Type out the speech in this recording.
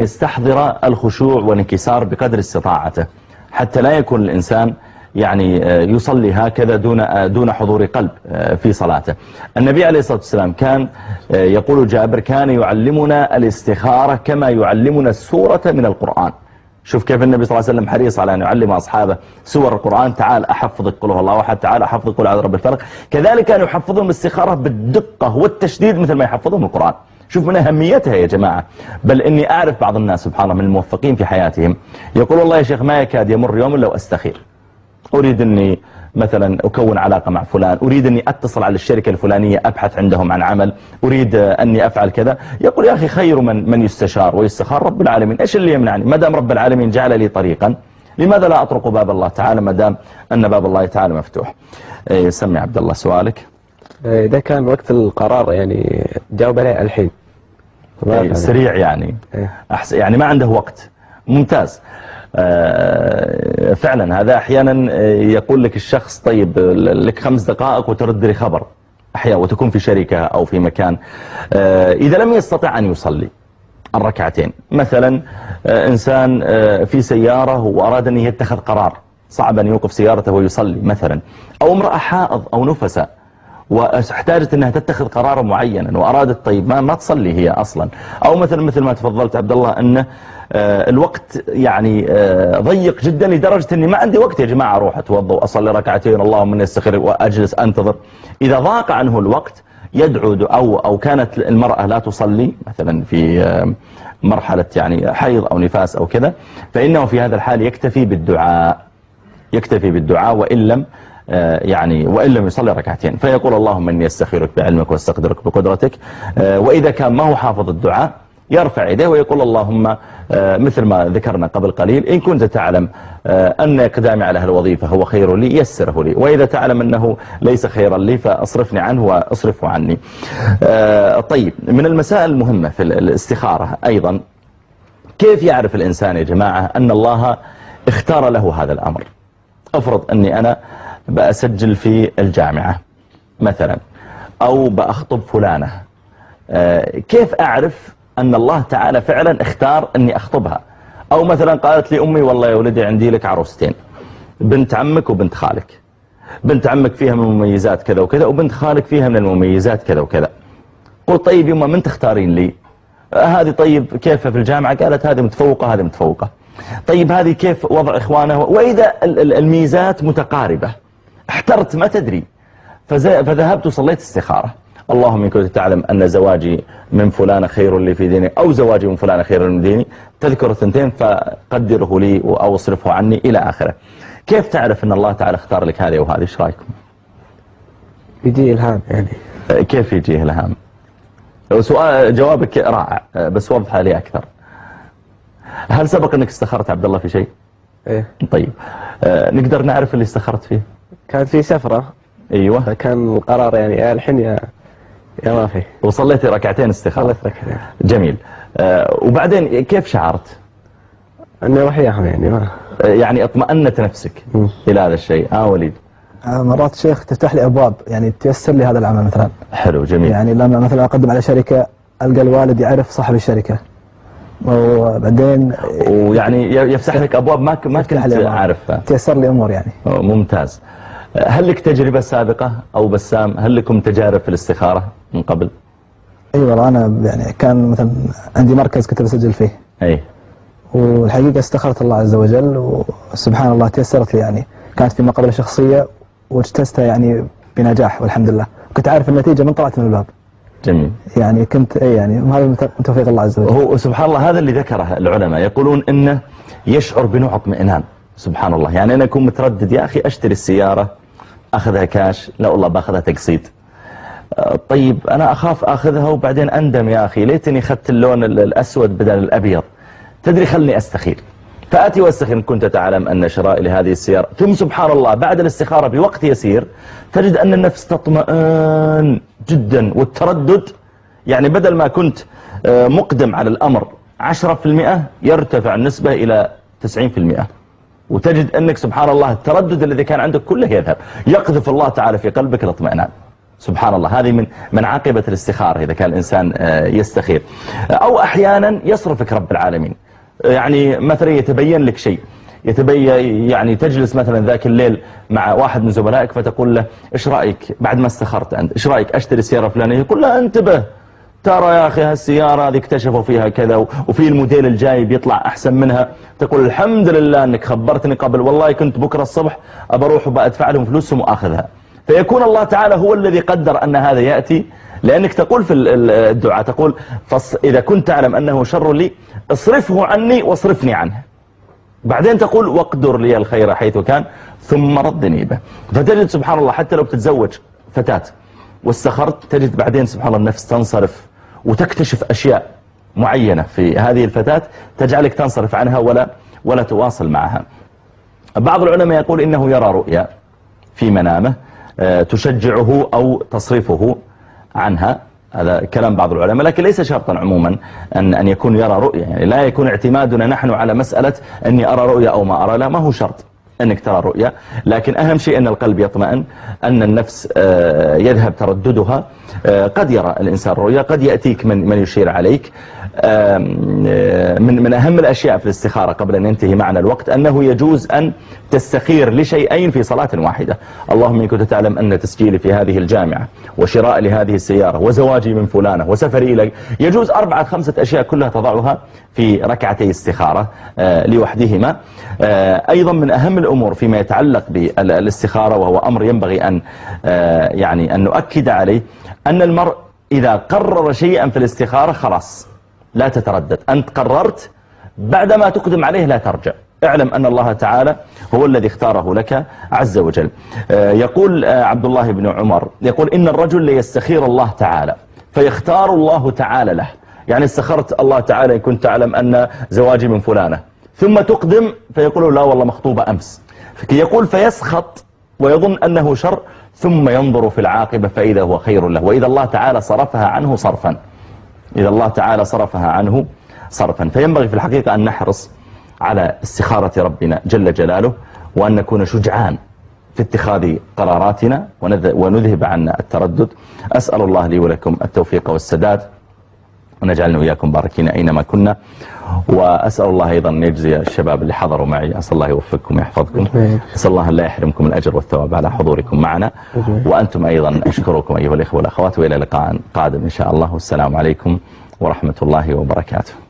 يستحضر الخشوع والانكسار بقدر استطاعته حتى لا يكون الإنسان يعني يصلي هكذا دون دون حضور قلب في صلاته. النبي عليه الصلاة والسلام كان يقول جابر كان يعلمنا الاستخارة كما يعلمنا السورة من القرآن. شوف كيف النبي صلى الله عليه وسلم حريص على أن يعلم أصحابه سور القرآن. تعال أحفظك قل هو الله أحد تعال أحفظك أعوذ برب الفلق. كذلك كانوا يحفظهم الاستخارة بالدقة والتشديد مثل ما يحفظهم القرآن. شوف من أهميتها يا جماعة. بل إني أعرف بعض الناس سبحان الله من الموفقين في حياتهم. يقول والله يا شيخ ما يكاد يمر يوم لو أستخير أريد أني مثلا أكون علاقة مع فلان. أريد أني أتصل على الشركة الفلانية أبحث عندهم عن عمل. أريد أني أفعل كذا. يقول يا أخي خير من, من يستشار ويستخار رب العالمين. إيش اللي يمنعني؟ ما دام رب العالمين جعل لي طريقا لماذا لا أطرق باب الله تعالى؟ ما دام أن باب الله تعالى مفتوح. إيه سمي عبد الله سؤالك. إذا كان وقت القرار يعني جاوب عليه الحين. إيه سريع يعني. إيه. أحسن يعني ما عنده وقت. ممتاز. آه، فعلا هذا أحيانا يقول لك الشخص طيب لك خمس دقائق وترد لي خبر. أحيانا وتكون في شركة أو في مكان. آه، إذا لم يستطع أن يصلي الركعتين. مثلا آه، إنسان في سيارة وأراد أن يتخذ قرار. صعب أن يوقف سيارته ويصلي مثلا. أو امرأة حائض أو نفساء. واحتاجت انها تتخذ قرارا معينا وارادت طيب ما ما تصلي هي أصلا؟ أو مثلا مثل ما تفضلت عبد الله انه آه، الوقت يعني آه، ضيق جدا لدرجة إني ما عندي وقت يا جماعة أروح أتوضأ وأصلي ركعتين اللهم إني استخير وأجلس أنتظر. إذا ضاق عنه الوقت يدعو أو أو كانت المرأة لا تصلي مثلا في آه، مرحلة يعني حيض أو نفاس أو كذا فإنه في هذا الحال يكتفي بالدعاء يكتفي بالدعاء وإن لم يعني وإن لم يصلي ركعتين. فيقول اللهم إني أستخيرك بعلمك وأستقدرك بقدرتك. وإذا كان ما هو حافظ الدعاء يرفع يديه ويقول اللهم آه، مثل ما ذكرنا قبل قليل إن كنت تعلم آه، أن إقدامي على الوظيفة هو خير لي يسره لي. وإذا تعلم أنه ليس خيرا لي فأصرفني عنه وأصرفه عني. آه، طيب من المسائل المهمة في الاستخارة أيضا كيف يعرف الإنسان يا جماعة أن الله اختار له هذا الأمر؟ أفرض أني أنا بأسجل في الجامعة مثلا. أو بأخطب فلانة. كيف أعرف أن الله تعالى فعلا اختار أني أخطبها؟ أو مثلا قالت لي أمي والله يا ولدي عندي لك عروستين بنت عمك وبنت خالك. بنت عمك فيها من المميزات كذا وكذا وبنت خالك فيها من المميزات كذا وكذا. قلت طيب يما من تختارين لي؟ هذه طيب كيف في الجامعة؟ قالت هذه متفوقة هذه متفوقة. طيب هذه كيف وضع إخوانها؟ وإذا الميزات متقاربة. احترت ما تدري. فذهبت وصليت استخارة. اللهم إن كنت تعلم أن زواجي من فلان خير لي في ديني أو زواجي من فلان خير من ديني تذكر الثنتين فقدره لي أو أصرفه عني إلى آخره. كيف تعرف أن الله تعالى اختار لك هذه وهذه؟ إيش رأيكم؟ يجي إلهام يعني. كيف يجي إلهام؟ سؤال جوابك رائع بس وضحها لي أكثر. هل سبق أنك استخرت عبد الله في شيء؟ إيه. طيب. نقدر نعرف اللي استخرت فيه؟ كانت في سفرة. أيوه. كان القرار يعني الحين يا يا ما في. وصليت ركعتين استخارة. صليت ركعتين. جميل. آه وبعدين كيف شعرت؟ أني وحياهم يعني ما آه يعني اطمأنت نفسك م. إلى هذا الشيء. آه وليد. آه مرات شيخ تفتح لي أبواب يعني تيسر لي هذا العمل مثلا. حلو جميل. يعني لما مثلا أقدم على شركة ألقى الوالد يعرف صاحب الشركة. وبعدين ويعني يفتح لك أبواب ما ما كنت عارفها. تيسر لي أمور يعني. ممتاز. هل لك تجربة سابقة أو بسام؟ هل لكم تجارب في الاستخارة من قبل؟ أي والله أنا يعني كان مثلا عندي مركز كنت بسجل فيه. أي. والحقيقة استخرت الله عز وجل وسبحان الله تيسرت لي يعني. كانت في مقابلة شخصية واجتزتها يعني بنجاح والحمد لله. كنت عارف النتيجة من طلعت من الباب. جميل. يعني كنت أي يعني وهذا من توفيق الله عز وجل. هو سبحان الله هذا اللي ذكره العلماء. يقولون إنه يشعر بنوع اطمئنان. سبحان الله. يعني أنا أكون متردد يا أخي أشتري السيارة أخذها كاش لا والله باخذها تقسيط. آه، طيب أنا أخاف أخذها وبعدين أندم يا أخي. ليتني أخذت اللون الأسود بدل الأبيض. تدري خلني أستخير فأتي واستخير كنت تعلم أن شرائي لهذه السيارة. ثم سبحان الله بعد الاستخارة بوقت يسير تجد أن النفس تطمئن جدا. والتردد يعني بدل ما كنت آه، مقدم على الأمر 10% يرتفع النسبة إلى 90% وتجد أنك سبحان الله التردد الذي كان عندك كله يذهب. يقذف الله تعالى في قلبك الاطمئنان. سبحان الله هذه من من عاقبة الاستخارة إذا كان الإنسان آه، يستخير. أو أحيانا يصرفك رب العالمين. يعني مثلا يتبين لك شيء. يتبين يعني تجلس مثلا ذاك الليل مع واحد من زملائك فتقول له إيش رأيك؟ بعد ما استخرت أنت إيش رأيك؟ أشتري سيارة فلانية. يقول له انتبه. ترى يا أخي هالسيارة هذه اكتشفوا فيها كذا وفي الموديل الجاي بيطلع أحسن منها. تقول الحمد لله إنك خبرتني قبل والله كنت بكرة الصبح ابى وبأدفع لهم فلوسهم واخذها فيكون الله تعالى هو الذي قدر أن هذا يأتي لأنك تقول في الدعاء تقول إذا كنت تعلم أنه شر لي اصرفه عني واصرفني عنه. بعدين تقول واقدر لي الخير حيث كان ثم ردني به. فتجد سبحان الله حتى لو بتتزوج فتاة. واستخرت تجد بعدين سبحان الله النفس تنصرف وتكتشف أشياء معينة في هذه الفتاة تجعلك تنصرف عنها ولا ولا تواصل معها. بعض العلماء يقول إنه يرى رؤيا في منامه آه، تشجعه أو تصرفه عنها. هذا كلام بعض العلماء لكن ليس شرطا عموما أن, أن يكون يرى رؤيا. يعني لا يكون اعتمادنا نحن على مسألة أني أرى رؤيا أو ما أرى لا ما هو شرط. أنك ترى رؤيا. لكن أهم شيء أن القلب يطمئن أن النفس آه، يذهب ترددها آه، قد يرى الإنسان رؤيا قد يأتيك من, من يشير عليك. من من أهم الأشياء في الاستخارة قبل أن ينتهي معنا الوقت أنه يجوز أن تستخير لشيئين في صلاة واحدة. اللهم إن كنت تعلم أن تسجيلي في هذه الجامعة وشراء لهذه السيارة وزواجي من فلانة وسفري إلى يجوز أربعة خمسة أشياء كلها تضعها في ركعتي استخارة لوحدهما. أيضا من أهم الأمور فيما يتعلق بالاستخارة وهو أمر ينبغي أن يعني أن نؤكد عليه أن المرء إذا قرر شيئا في الاستخارة خلاص. لا تتردد. أنت قررت بعدما تقدم عليه لا ترجع. اعلم أن الله تعالى هو الذي اختاره لك عز وجل. آه، يقول آه، عبد الله بن عمر يقول إن الرجل ليستخير الله تعالى فيختار الله تعالى له. يعني استخرت الله تعالى إن كنت تعلم أن زواجي من فلانة. ثم تقدم فيقول لا والله مخطوبة أمس. يقول فيسخط ويظن أنه شر ثم ينظر في العاقبة فإذا هو خير له. وإذا الله تعالى صرفها عنه صرفا. إذا الله تعالى صرفها عنه صرفا. فينبغي في الحقيقة أن نحرص على استخارة ربنا جل جلاله وأن نكون شجعان في اتخاذ قراراتنا ونذهب عنا التردد. أسأل الله لي ولكم التوفيق والسداد. ونجعلنا وإياكم باركين أينما كنا. وأسأل الله أيضا أن يجزي الشباب اللي حضروا معي. أسأل الله يوفقكم ويحفظكم. أسأل الله أن لا يحرمكم الأجر والثواب على حضوركم معنا. وأنتم أيضا أشكركم أيها الإخوة والأخوات. وإلى لقاء قادم إن شاء الله. والسلام عليكم ورحمة الله وبركاته.